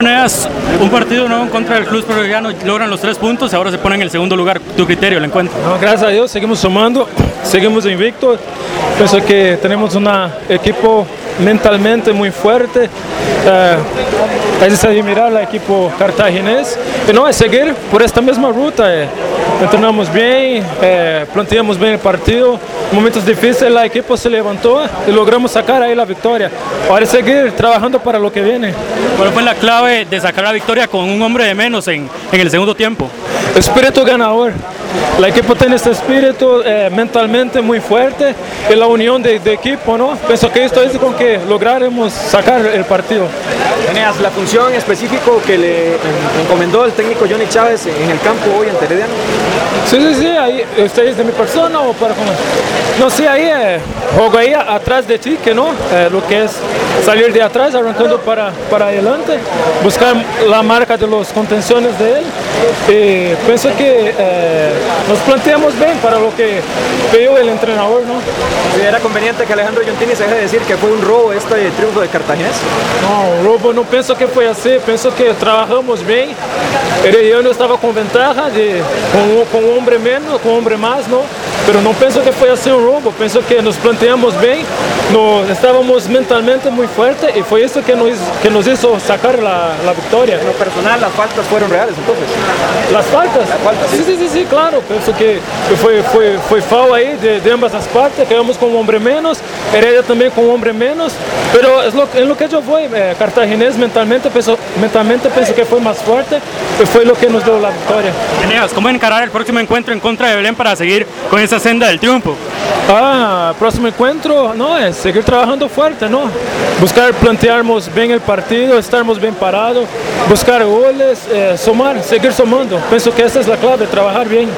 Un partido nuevo en contra del Club Peruviano, logran los tres puntos ahora se ponen en el segundo lugar. ¿Tu criterio el encuentro? Gracias a Dios seguimos sumando, seguimos invictos. Pienso que tenemos un equipo mentalmente muy fuerte. Eh, es admirar al equipo cartaginés. Y no, es seguir por esta misma ruta. Eh. Entrenamos bien, eh, planteamos bien el partido. En momentos difíciles el equipo se levantó y logramos sacar ahí la victoria. Ahora es seguir trabajando para lo que viene. ¿Cuál fue la clave de sacar la victoria con un hombre de menos en, en el segundo tiempo? Espíritu ganador. El equipo tiene este espíritu eh, mentalmente muy fuerte y la unión de, de, equipo, ¿no? Pienso que esto es con que lograremos sacar el partido. Eneas, la función específica que le encomendó el técnico Johnny Chávez en el campo hoy en Herediano. Sí, sí, sí, ahí, ¿usted es de mi persona o para cómo? No, sí, ahí eh, juego ahí atrás de ti, que no, eh, lo que es salir de atrás, arrancando para, para adelante, buscar la marca de los contenciones de él. Y pienso que eh, nos planteamos bien para lo que veo el entrenador, ¿no? ¿Era conveniente que Alejandro Yontini se deje de decir que fue un robo este triunfo de Cartaginés? No, robo no pienso que fue así, pienso que trabajamos bien. Herediano estaba con ventaja de, con, con hombre menos, con hombre más, ¿no? Pero no pienso que fue así un robo, pienso que nos planteamos bien, nos, estábamos mentalmente muy y fue eso que nos, que nos hizo sacar la, la victoria. En lo personal, las faltas fueron reales entonces. ¿Las faltas? Las faltas sí, sí, sí, sí, claro. Pienso que fue, fue, fue foul ahí de, de ambas las partes, quedamos con un hombre menos, Heredia también con un hombre menos, pero es lo, en lo que yo voy, eh, Cartaginés mentalmente pienso, mentalmente pienso que fue más fuerte y fue lo que nos dio la victoria. Eneas, ¿cómo encarar el próximo encuentro en contra de Belén para seguir con esa senda del triunfo? Ah, próximo encuentro, no, es seguir trabajando fuerte, ¿no? Buscar plantearnos bien el partido, estarmos bien parados, buscar goles, eh, sumar, seguir sumando. Pienso que esa es la clave, trabajar bien.